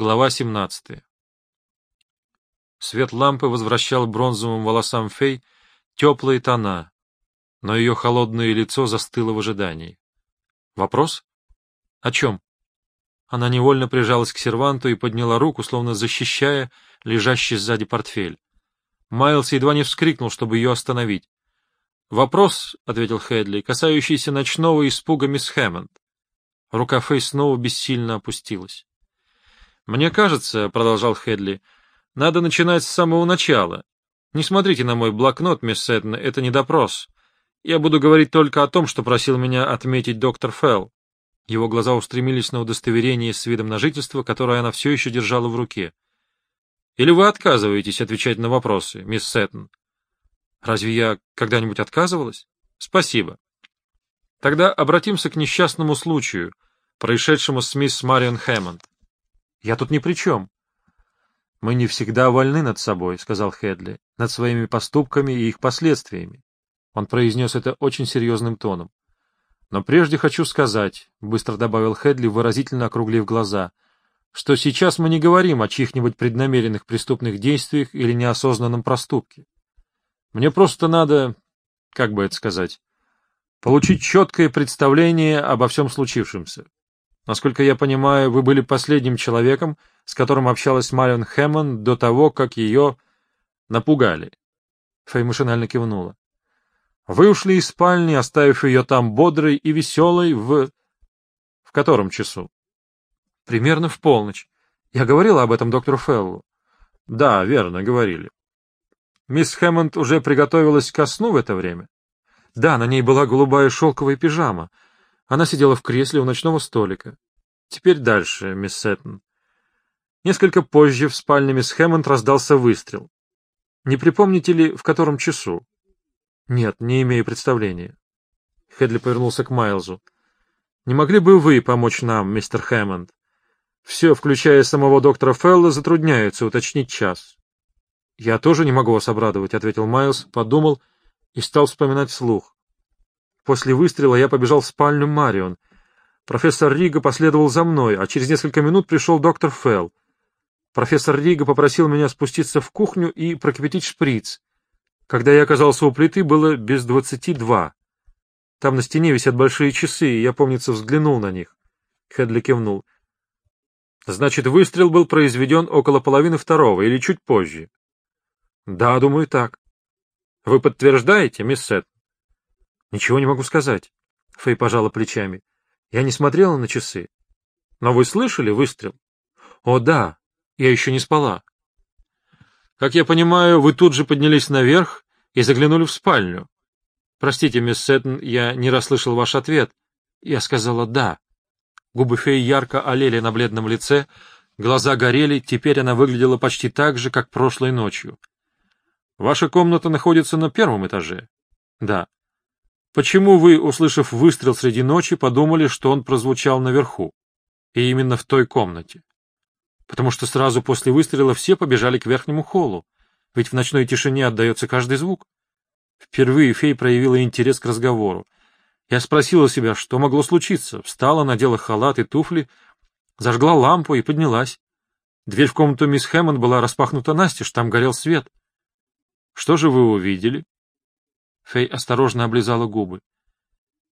Глава 17. Свет лампы возвращал бронзовым волосам фей теплые тона, но ее холодное лицо застыло в ожидании. Вопрос? О чем? Она невольно прижалась к серванту и подняла руку, словно защищая лежащий сзади портфель. Майлз едва не вскрикнул, чтобы ее остановить. «Вопрос», — ответил Хедли, — «касающийся ночного испуга мисс Хэммонд». Рука Фэй снова бессильно опустилась. «Мне кажется, — продолжал Хедли, — надо начинать с самого начала. Не смотрите на мой блокнот, мисс Сеттон, это не допрос. Я буду говорить только о том, что просил меня отметить доктор Фелл». Его глаза устремились на удостоверение с видом на жительство, которое она все еще держала в руке. «Или вы отказываетесь отвечать на вопросы, мисс Сеттон?» «Разве я когда-нибудь отказывалась?» «Спасибо. Тогда обратимся к несчастному случаю, происшедшему с мисс Марион Хэммонд. Я тут ни при чем. — Мы не всегда вольны над собой, — сказал Хедли, — над своими поступками и их последствиями. Он произнес это очень серьезным тоном. — Но прежде хочу сказать, — быстро добавил Хедли, выразительно округлив глаза, — что сейчас мы не говорим о чьих-нибудь преднамеренных преступных действиях или неосознанном проступке. Мне просто надо, как бы это сказать, получить четкое представление обо всем случившемся. Насколько я понимаю, вы были последним человеком, с которым общалась Марион Хэммон до того, как ее напугали. Фэй машинально кивнула. Вы ушли из спальни, оставив ее там бодрой и веселой в... В котором часу? Примерно в полночь. Я говорила об этом доктору Феллу. Да, верно, говорили. Мисс Хэммонд уже приготовилась ко сну в это время? Да, на ней была голубая шелковая пижама — она сидела в кресле у ночного столика. Теперь дальше, мисс Сэттон. Несколько позже в спальне мисс Хэммонд раздался выстрел. Не припомните ли, в котором часу? Нет, не имею представления. Хедли повернулся к Майлзу. Не могли бы вы помочь нам, мистер Хэммонд? Все, включая самого доктора Фелла, затрудняется уточнить час. Я тоже не могу вас обрадовать, — ответил Майлз, подумал и стал вспоминать вслух. После выстрела я побежал в спальню Марион. Профессор Рига последовал за мной, а через несколько минут пришел доктор Фелл. Профессор Рига попросил меня спуститься в кухню и прокипятить шприц. Когда я оказался у плиты, было без двадцати два. Там на стене висят большие часы, и я, помнится, взглянул на них. Хедли кивнул. Значит, выстрел был произведен около половины второго или чуть позже? Да, думаю, так. Вы подтверждаете, мисс Сет? — Ничего не могу сказать. Фэй пожала плечами. Я не смотрела на часы. — Но вы слышали выстрел? — О, да. Я еще не спала. — Как я понимаю, вы тут же поднялись наверх и заглянули в спальню. — Простите, мисс Сэттон, я не расслышал ваш ответ. Я сказала «да». Губы феи ярко олели на бледном лице, глаза горели, теперь она выглядела почти так же, как прошлой ночью. — Ваша комната находится на первом этаже? — Да. Почему вы, услышав выстрел среди ночи, подумали, что он прозвучал наверху? И именно в той комнате? Потому что сразу после выстрела все побежали к верхнему холлу, ведь в ночной тишине отдается каждый звук. Впервые фей проявила интерес к разговору. Я спросила себя, что могло случиться. Встала, надела халат и туфли, зажгла лампу и поднялась. Дверь в комнату мисс Хэммонд была распахнута настежь, там горел свет. Что же вы увидели? Фэй осторожно облизала губы.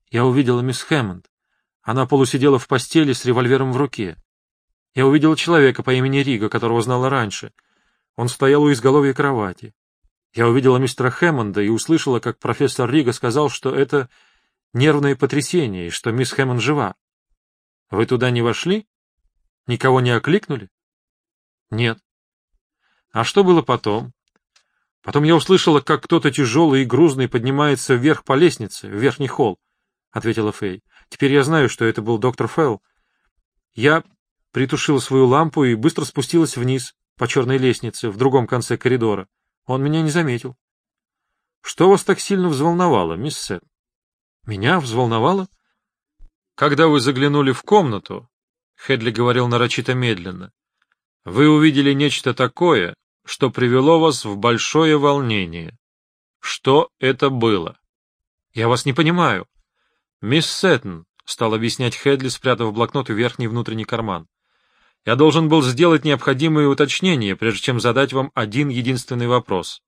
Я увидела мисс Хэммонд. Она полусидела в постели с револьвером в руке. Я увидела человека по имени Рига, которого знала раньше. Он стоял у изголовья кровати. Я увидела мистера Хэммонда и услышала, как профессор Рига сказал, что это нервное потрясение и что мисс Хэммонд жива. Вы туда не вошли? Никого не окликнули? Нет. А что было потом? Потом я услышала, как кто-то тяжелый и грузный поднимается вверх по лестнице, в верхний холл, — ответила Фэй. Теперь я знаю, что это был доктор Фелл. Я притушила свою лампу и быстро спустилась вниз, по черной лестнице, в другом конце коридора. Он меня не заметил. — Что вас так сильно взволновало, мисс Сет? — Меня взволновало? — Когда вы заглянули в комнату, — Хедли говорил нарочито медленно, — вы увидели нечто такое, что привело вас в большое волнение. Что это было? Я вас не понимаю. Мисс Сэттон, — стал объяснять Хедли, спрятав блокнот в верхний внутренний карман. Я должен был сделать необходимые уточнения, прежде чем задать вам один единственный вопрос.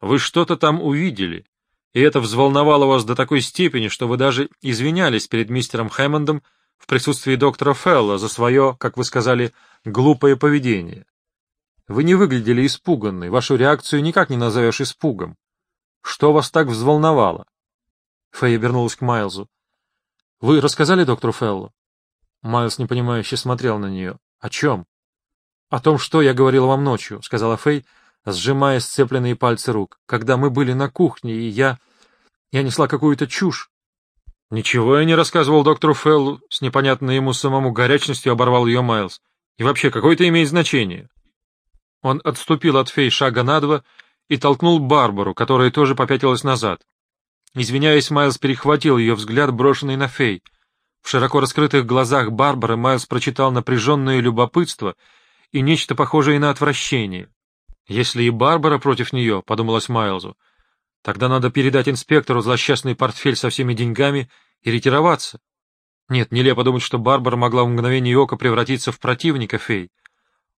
Вы что-то там увидели, и это взволновало вас до такой степени, что вы даже извинялись перед мистером Хэммондом в присутствии доктора Фелла за свое, как вы сказали, глупое поведение. Вы не выглядели испуганной, вашу реакцию никак не назовешь испугом. Что вас так взволновало? Фэй обернулась к Майлзу. — Вы рассказали доктору Феллу? Майлз непонимающе смотрел на нее. — О чем? — О том, что я говорила вам ночью, — сказала Фэй, сжимая сцепленные пальцы рук, — когда мы были на кухне, и я... я несла какую-то чушь. — Ничего я не рассказывал доктору Феллу, — с непонятной ему самому горячностью оборвал ее Майлз. — И вообще, какое это имеет значение? Он отступил от Фэй шага на два и толкнул Барбару, которая тоже попятилась назад. Извиняясь, Майлз перехватил ее взгляд, брошенный на Фэй. В широко раскрытых глазах Барбары Майлз прочитал напряженное любопытство и нечто похожее на отвращение. Если и Барбара против нее, — подумалось Майлзу, — тогда надо передать инспектору злосчастный портфель со всеми деньгами и ретироваться. Нет, нелепо думать, что Барбара могла в мгновение ока превратиться в противника фей.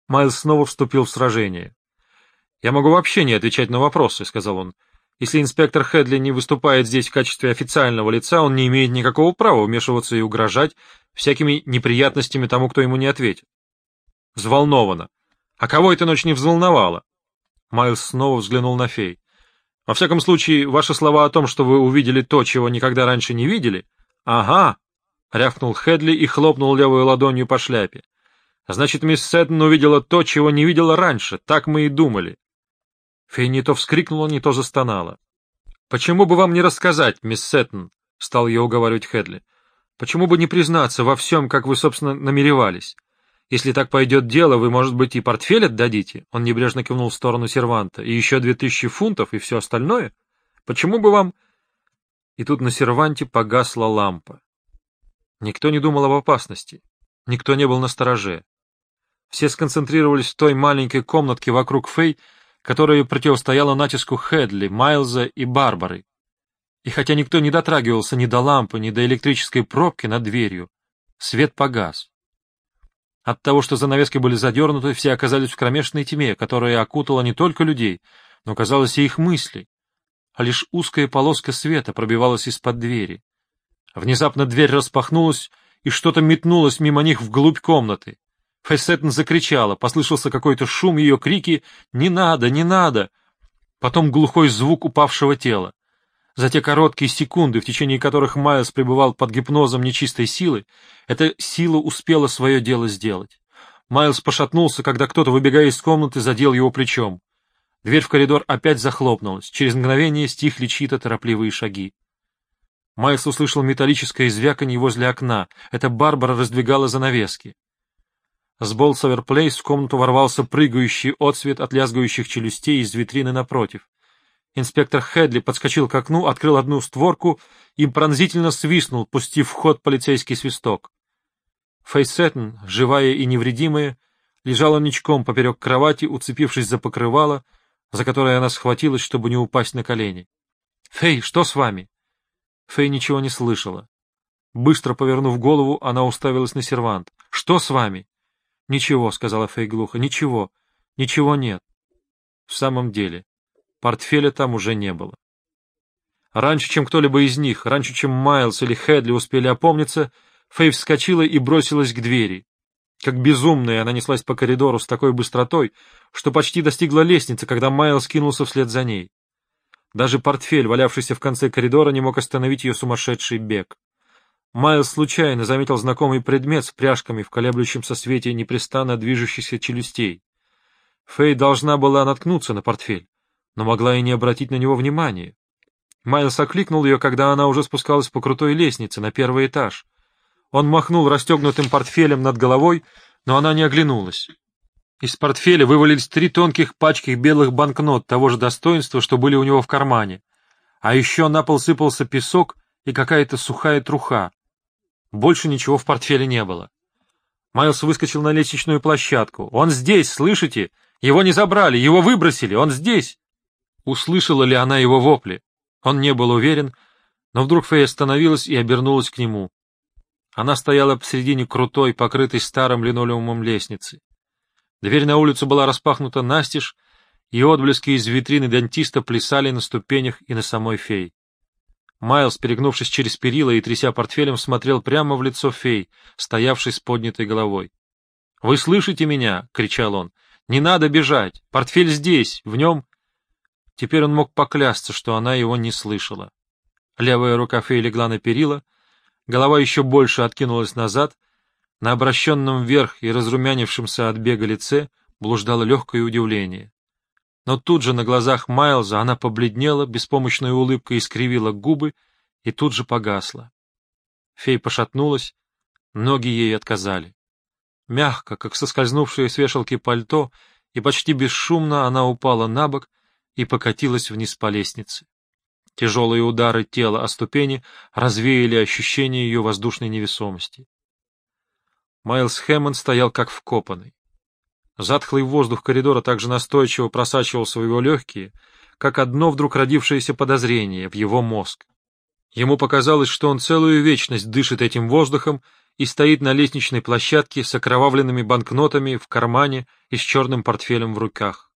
Майлз снова вступил в сражение. — Я могу вообще не отвечать на вопросы, — сказал он. — Если инспектор Хедли не выступает здесь в качестве официального лица, он не имеет никакого права вмешиваться и угрожать всякими неприятностями тому, кто ему не ответит. Взволнована. А кого эта ночь не взволновала? Майлз снова взглянул на фей. «Во всяком случае, ваши слова о том, что вы увидели то, чего никогда раньше не видели...» «Ага!» — рявкнул Хедли и хлопнул левой ладонью по шляпе. «Значит, мисс Сэттон увидела то, чего не видела раньше. Так мы и думали». Фей не то вскрикнула, не то застонала. «Почему бы вам не рассказать, мисс Сэттон?» — стал ее уговаривать Хедли. «Почему бы не признаться во всем, как вы, собственно, намеревались? Если так пойдет дело, вы, может быть, и портфель отдадите?» Он небрежно кивнул в сторону серванта. «И еще две тысячи фунтов, и все остальное? Почему бы вам...» И тут на серванте погасла лампа. Никто не думал об опасности. Никто не был на стороже. Все сконцентрировались в той маленькой комнатке вокруг Фэй, которая противостояла натиску Хедли, Майлза и Барбары. И хотя никто не дотрагивался ни до лампы, ни до электрической пробки над дверью, свет погас. От того, что занавески были задернуты, все оказались в кромешной тьме, которая окутала не только людей, но, казалось, и их мысли. А лишь узкая полоска света пробивалась из-под двери. Внезапно дверь распахнулась, и что-то метнулось мимо них вглубь комнаты. Фессеттен закричала, послышался какой-то шум ее крики «Не надо, не надо!» Потом глухой звук упавшего тела. За те короткие секунды, в течение которых Майлз пребывал под гипнозом нечистой силы, эта сила успела свое дело сделать. Майлз пошатнулся, когда кто-то, выбегая из комнаты, задел его плечом. Дверь в коридор опять захлопнулась. Через мгновение стихли чьи-то торопливые шаги. Майлз услышал металлическое звяканье возле окна. Это Барбара раздвигала занавески. С Болсовер Плейс в комнату ворвался прыгающий отсвет от лязгающих челюстей из витрины напротив. Инспектор Хедли подскочил к окну, открыл одну створку и пронзительно свистнул, пустив в ход полицейский свисток. Фейсеттен, живая и невредимая, лежала ничком поперек кровати, уцепившись за покрывало, за которое она схватилась, чтобы не упасть на колени. — Фей, что с вами? Фей ничего не слышала. Быстро повернув голову, она уставилась на сервант. — Что с вами? — Ничего, — сказала Фей глухо, — ничего, ничего нет. В самом деле, Портфеля там уже не было. Раньше, чем кто-либо из них, раньше, чем Майлз или Хедли успели опомниться, Фэй вскочила и бросилась к двери. Как безумная, она неслась по коридору с такой быстротой, что почти достигла лестницы, когда Майлз кинулся вслед за ней. Даже портфель, валявшийся в конце коридора, не мог остановить ее сумасшедший бег. Майлз случайно заметил знакомый предмет с пряжками в колеблющемся свете непрестанно движущихся челюстей. Фэй должна была наткнуться на портфель но могла и не обратить на него внимания. Майлз окликнул ее, когда она уже спускалась по крутой лестнице на первый этаж. Он махнул расстегнутым портфелем над головой, но она не оглянулась. Из портфеля вывалились три тонких пачки белых банкнот того же достоинства, что были у него в кармане. А еще на пол сыпался песок и какая-то сухая труха. Больше ничего в портфеле не было. Майлз выскочил на лестничную площадку. «Он здесь, слышите? Его не забрали, его выбросили, он здесь!» Услышала ли она его вопли? Он не был уверен, но вдруг Фэй остановилась и обернулась к нему. Она стояла посредине крутой, покрытой старым линолеумом лестницы. Дверь на улицу была распахнута настежь, и отблески из витрины дантиста плясали на ступенях и на самой фей. Майлз, перегнувшись через перила и тряся портфелем, смотрел прямо в лицо фей, стоявшей с поднятой головой. — Вы слышите меня? — кричал он. — Не надо бежать! Портфель здесь, в нем... Теперь он мог поклясться, что она его не слышала. Левая рука фей легла на перила, голова еще больше откинулась назад, на обращенном вверх и разрумянившемся от бега лице блуждало легкое удивление. Но тут же на глазах Майлза она побледнела, беспомощной улыбкой искривила губы и тут же погасла. Фей пошатнулась, ноги ей отказали. Мягко, как соскользнувшее с вешалки пальто, и почти бесшумно она упала на бок и покатилась вниз по лестнице. Тяжелые удары тела о ступени развеяли ощущение ее воздушной невесомости. Майлз Хэммонд стоял как вкопанный. Затхлый воздух коридора также настойчиво просачивался в его легкие, как одно вдруг родившееся подозрение в его мозг. Ему показалось, что он целую вечность дышит этим воздухом и стоит на лестничной площадке с окровавленными банкнотами в кармане и с черным портфелем в руках.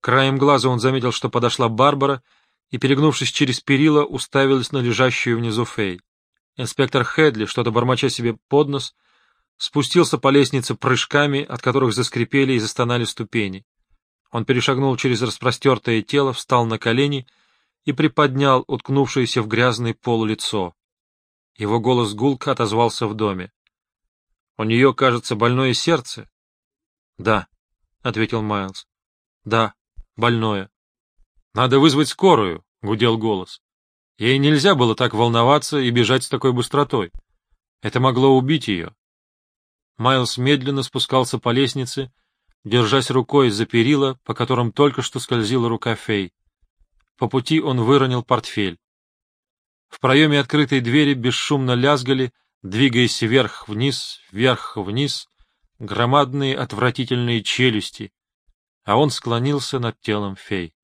Краем глаза он заметил, что подошла Барбара, и, перегнувшись через перила, уставилась на лежащую внизу Фей. Инспектор Хедли, что-то бормоча себе под нос, спустился по лестнице прыжками, от которых заскрипели и застонали ступени. Он перешагнул через распростертое тело, встал на колени и приподнял уткнувшееся в грязный пол лицо. Его голос гулко отозвался в доме. — У нее, кажется, больное сердце? — Да, — ответил Майлз. — Да, больное. — Надо вызвать скорую, — гудел голос. Ей нельзя было так волноваться и бежать с такой быстротой. Это могло убить ее. Майлз медленно спускался по лестнице, держась рукой за перила, по которым только что скользила рука Фей. По пути он выронил портфель. В проеме открытой двери бесшумно лязгали, двигаясь вверх-вниз, вверх-вниз, громадные отвратительные челюсти, а он склонился над телом Фей.